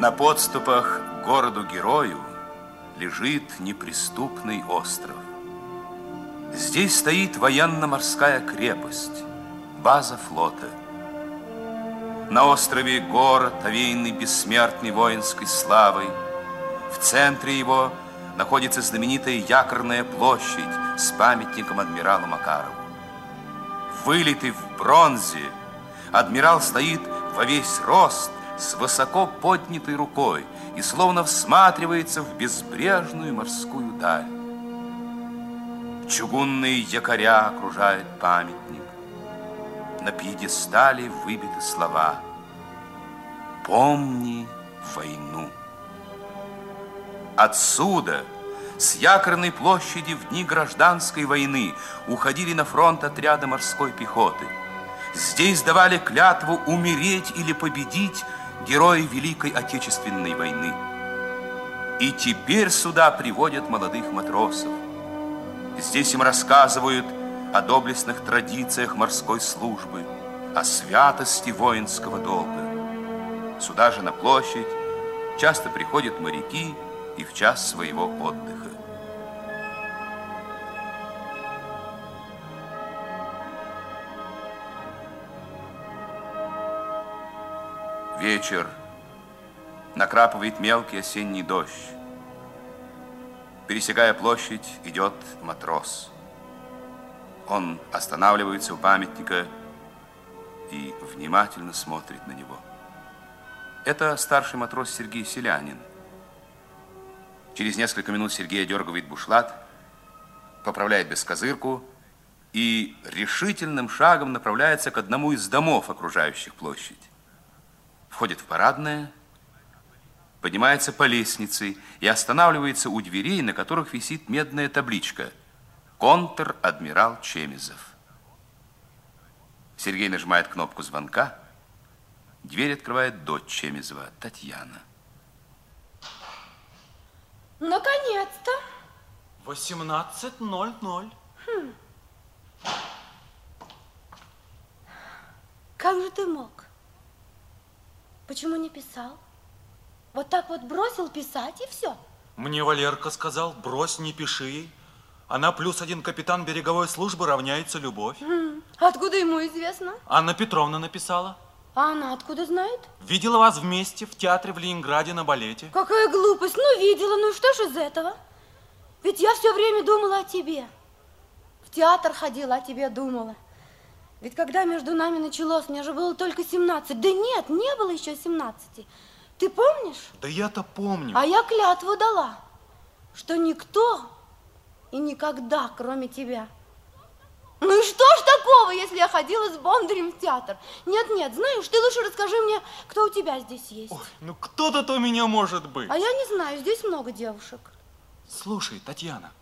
На подступах к городу-герою лежит неприступный остров. Здесь стоит военно-морская крепость, база флота. На острове город, овеянный бессмертной воинской славой. В центре его находится знаменитая якорная площадь с памятником адмиралу Макарову. Вылитый в бронзе, адмирал стоит во весь рост с высоко поднятой рукой и словно всматривается в безбрежную морскую даль. Чугунные якоря окружают памятник. На пьедестале выбиты слова «Помни войну». Отсюда, с якорной площади в дни гражданской войны, уходили на фронт отряды морской пехоты. Здесь давали клятву умереть или победить герои Великой Отечественной войны. И теперь сюда приводят молодых матросов. Здесь им рассказывают о доблестных традициях морской службы, о святости воинского долга. Сюда же на площадь часто приходят моряки и в час своего отдыха. Вечер. Накрапывает мелкий осенний дождь. Пересекая площадь, идет матрос. Он останавливается у памятника и внимательно смотрит на него. Это старший матрос Сергей Селянин. Через несколько минут Сергей дергает бушлат, поправляет бескозырку и решительным шагом направляется к одному из домов, окружающих площадь входит в парадное, поднимается по лестнице и останавливается у дверей, на которых висит медная табличка «Контр-адмирал Чемизов». Сергей нажимает кнопку звонка. Дверь открывает дочь Чемизова, Татьяна. Наконец-то. 18.00. Хм. Как же ты мог? Почему не писал? Вот так вот бросил писать и все. Мне Валерка сказал, брось, не пиши ей. Она плюс один капитан береговой службы равняется любовь. Хм, откуда ему известно? Анна Петровна написала. А она откуда знает? Видела вас вместе в театре в Ленинграде на балете. Какая глупость. Ну, видела. Ну, что ж из этого? Ведь я все время думала о тебе. В театр ходила, о тебе думала. Ведь когда между нами началось, мне же было только 17. Да нет, не было еще 17. Ты помнишь? Да я-то помню. А я клятву дала, что никто и никогда, кроме тебя. Ну и что ж такого, если я ходила с Бондарем в театр? Нет, нет, знаешь, ты лучше расскажи мне, кто у тебя здесь есть. Ой, ну кто-то-то у меня может быть. А я не знаю, здесь много девушек. Слушай, Татьяна,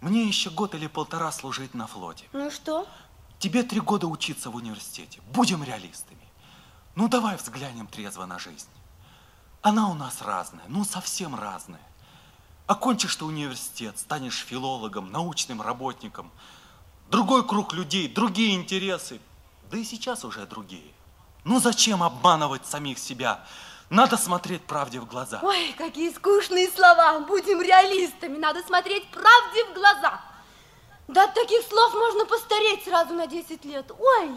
мне еще год или полтора служить на флоте. Ну и что? Тебе три года учиться в университете. Будем реалистами. Ну, давай взглянем трезво на жизнь. Она у нас разная, ну, совсем разная. Окончишь ты университет, станешь филологом, научным работником. Другой круг людей, другие интересы. Да и сейчас уже другие. Ну, зачем обманывать самих себя? Надо смотреть правде в глаза. Ой, какие скучные слова. Будем реалистами. Надо смотреть правде в глаза. Да от таких слов можно постареть сразу на 10 лет. Ой,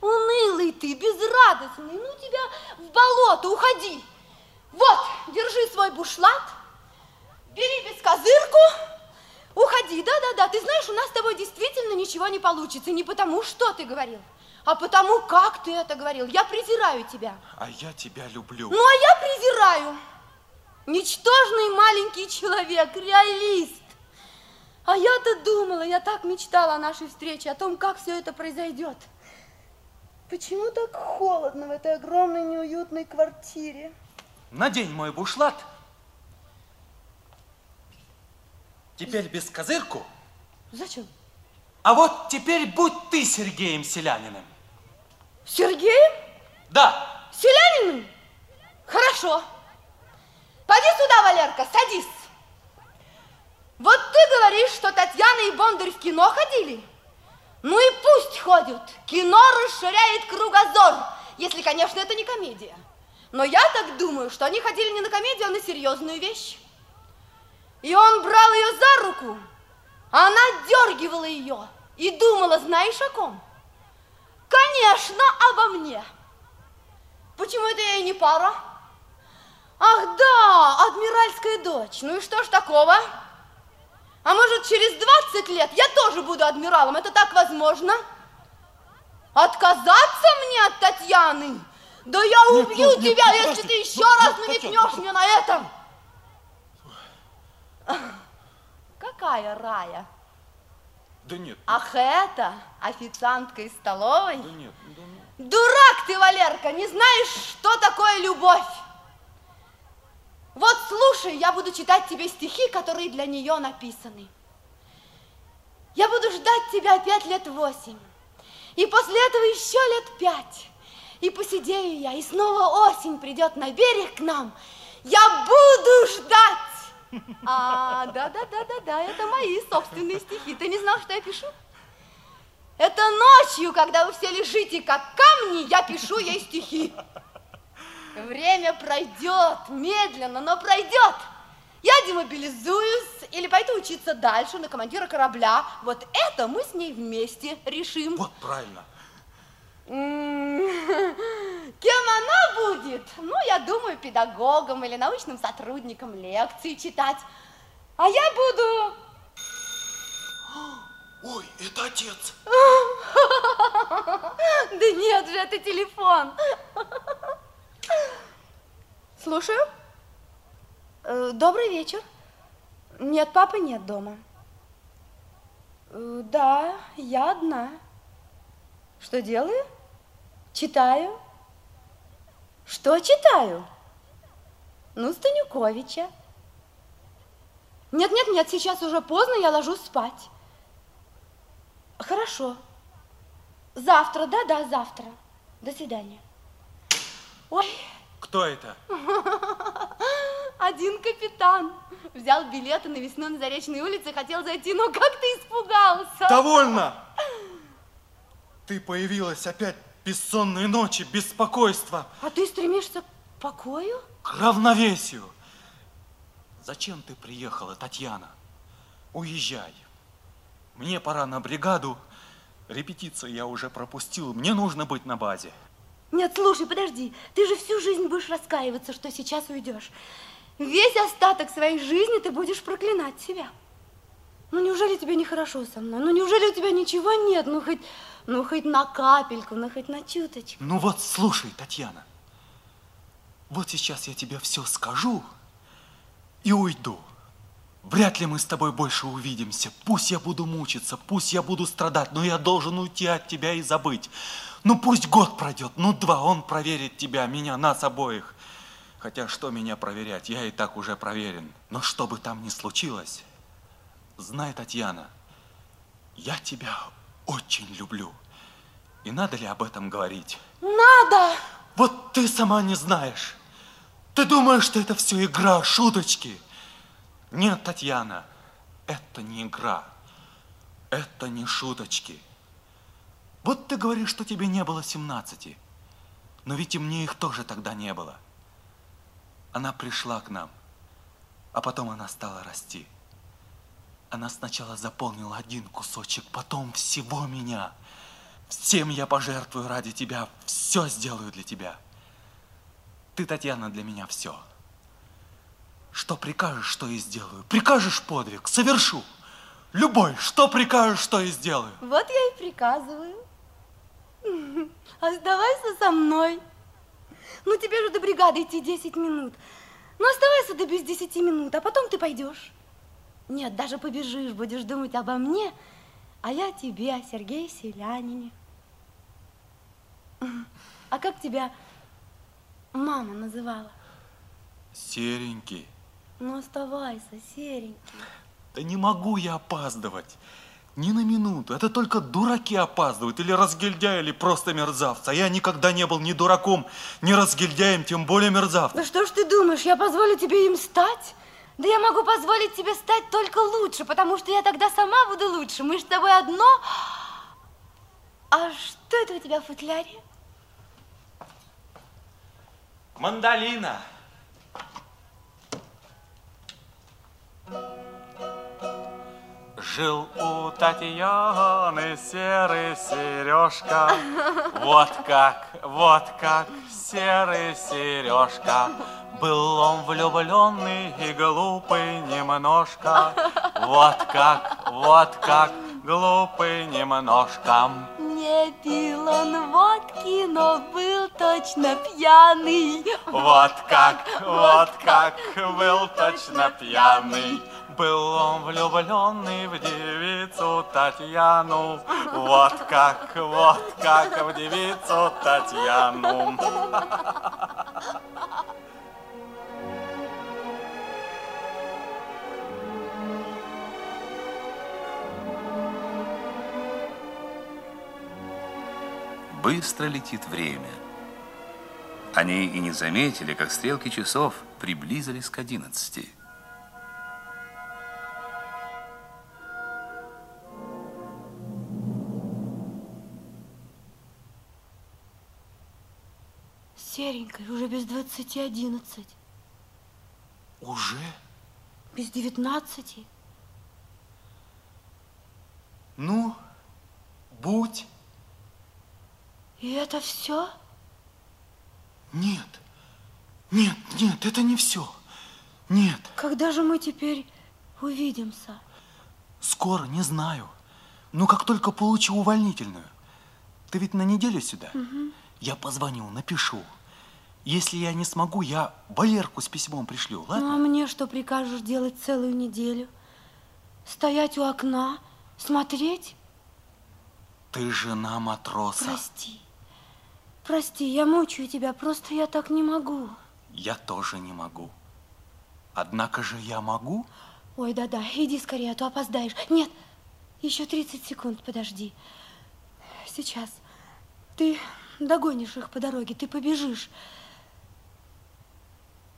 унылый ты, безрадостный. Ну тебя в болото, уходи. Вот, держи свой бушлат, бери бескозырку, уходи. Да-да-да, ты знаешь, у нас с тобой действительно ничего не получится. Не потому, что ты говорил, а потому, как ты это говорил. Я презираю тебя. А я тебя люблю. Ну, а я презираю. Ничтожный маленький человек, реалист. А я-то думала, я так мечтала о нашей встрече, о том, как все это произойдет. Почему так холодно в этой огромной неуютной квартире? Надень мой бушлат. Теперь без козырку. Зачем? А вот теперь будь ты Сергеем Селяниным. Сергеем? Да. Селяниным? Хорошо. Поди сюда, Валерка, садись. Вот ты говоришь, что Татьяна и Бондарь в кино ходили? Ну и пусть ходят. Кино расширяет кругозор, если, конечно, это не комедия. Но я так думаю, что они ходили не на комедию, а на серьезную вещь. И он брал ее за руку, а она дергивала ее и думала, знаешь о ком? Конечно, обо мне. Почему это я и не пара? Ах да, адмиральская дочь. Ну и что ж такого? А может, через 20 лет я тоже буду адмиралом? Это так возможно? Отказаться мне от Татьяны? Да я убью нет, нет, тебя, нет, если ты еще ну, раз намекнешь мне на это. Какая Рая? Да нет. Ах, это официантка из столовой? Да нет, да нет. Дурак ты, Валерка, не знаешь, что такое любовь. Вот слушай, я буду читать тебе стихи, которые для нее написаны. Я буду ждать тебя пять лет восемь. И после этого еще лет пять. И посидею я, и снова осень придет на берег к нам. Я буду ждать. А, да-да-да-да-да, это мои собственные стихи. Ты не знал, что я пишу? Это ночью, когда вы все лежите как камни, я пишу ей стихи. Время пройдет, медленно, но пройдет. Я демобилизуюсь или пойду учиться дальше на командира корабля. Вот это мы с ней вместе решим. Вот правильно. Кем она будет? Ну, я думаю, педагогом или научным сотрудником лекции читать. А я буду... Ой, это отец. Да нет же, это телефон. Слушаю. Э, добрый вечер. Нет, папы нет дома. Э, да, я одна. Что делаю? Читаю. Что читаю? Ну, Станюковича. Нет, нет, нет, сейчас уже поздно, я ложусь спать. Хорошо. Завтра, да, да, завтра. До свидания. Ой. Кто это? Один капитан. Взял билеты на весну на Заречной улице, хотел зайти, но как ты испугался? Довольно! Ты появилась опять бессонные ночи, беспокойство. А ты стремишься к покою? К равновесию. Зачем ты приехала, Татьяна? Уезжай. Мне пора на бригаду. Репетиции я уже пропустил. Мне нужно быть на базе. Нет, слушай, подожди. Ты же всю жизнь будешь раскаиваться, что сейчас уйдешь. Весь остаток своей жизни ты будешь проклинать себя. Ну, неужели тебе нехорошо со мной? Ну, неужели у тебя ничего нет? Ну, хоть, ну, хоть на капельку, ну, хоть на чуточку. Ну, вот слушай, Татьяна. Вот сейчас я тебе все скажу и уйду. Вряд ли мы с тобой больше увидимся. Пусть я буду мучиться, пусть я буду страдать, но я должен уйти от тебя и забыть. Ну пусть год пройдет, ну два, он проверит тебя, меня, нас обоих. Хотя что меня проверять, я и так уже проверен. Но что бы там ни случилось, знай, Татьяна, я тебя очень люблю. И надо ли об этом говорить? Надо! Вот ты сама не знаешь. Ты думаешь, что это все игра, шуточки. Нет, Татьяна, это не игра. Это не шуточки. Вот ты говоришь, что тебе не было 17. Но ведь и мне их тоже тогда не было. Она пришла к нам, а потом она стала расти. Она сначала заполнила один кусочек, потом всего меня. Всем я пожертвую ради тебя, все сделаю для тебя. Ты, Татьяна, для меня все. Что прикажешь, что и сделаю. Прикажешь подвиг, совершу. Любой, что прикажешь, что и сделаю. Вот я и приказываю. Оставайся со мной. Ну, тебе же до бригады идти 10 минут. Ну, оставайся до без 10 минут, а потом ты пойдешь. Нет, даже побежишь, будешь думать обо мне, а я тебе, о Сергее Селянине. А как тебя мама называла? Серенький. Ну, оставайся, серенький. Да не могу я опаздывать. Ни на минуту. Это только дураки опаздывают, или разгильдяи, или просто мерзавцы. А я никогда не был ни дураком, ни разгильдяем, тем более мерзавцем. Да что ж ты думаешь, я позволю тебе им стать? Да я могу позволить тебе стать только лучше, потому что я тогда сама буду лучше. Мы с тобой одно. А что это у тебя в футляре? Мандолина. Жил у Татьяны серый сережка. Вот как, вот как серый сережка. Был он влюбленный и глупый немножко. Вот как, вот как глупый немножко. Не пил он водки, но был точно пьяный. Вот как, вот как был точно пьяный. Был он влюбленный в девицу Татьяну. Вот как, вот как в девицу Татьяну. Быстро летит время. Они и не заметили, как стрелки часов приблизились к одиннадцати. Серенькая, уже без двадцати одиннадцать. Уже? Без девятнадцати. Ну, будь. И это все? Нет, нет, нет, это не все. Нет, Когда же мы теперь увидимся? скоро, не знаю. Но как только получу увольнительную. Ты ведь на неделю сюда? Я позвоню, напишу. Если я не смогу, я Валерку с письмом пришлю, ладно? Ну, а мне что прикажешь делать целую неделю? Стоять у окна, смотреть? Ты жена матроса. Прости. Прости, я мучаю тебя, просто я так не могу. Я тоже не могу. Однако же я могу. Ой, да-да, иди скорее, а то опоздаешь. Нет, еще 30 секунд, подожди. Сейчас. Ты догонишь их по дороге, ты побежишь.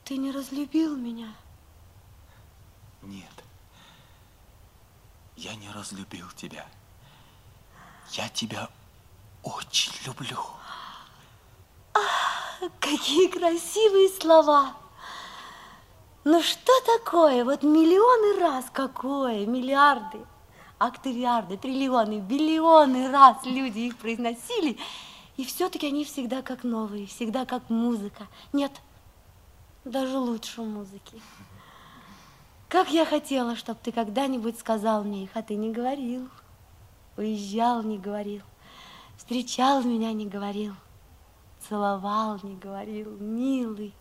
Ты не разлюбил меня? Нет. Я не разлюбил тебя. Я тебя очень люблю. Какие красивые слова! Ну что такое? Вот миллионы раз какое, миллиарды, актериарды, триллионы, биллионы раз люди их произносили, и все-таки они всегда как новые, всегда как музыка. Нет, даже лучше музыки. Как я хотела, чтобы ты когда-нибудь сказал мне их, а ты не говорил. Уезжал, не говорил. Встречал меня, не говорил. Целовал, не говорил. Милый,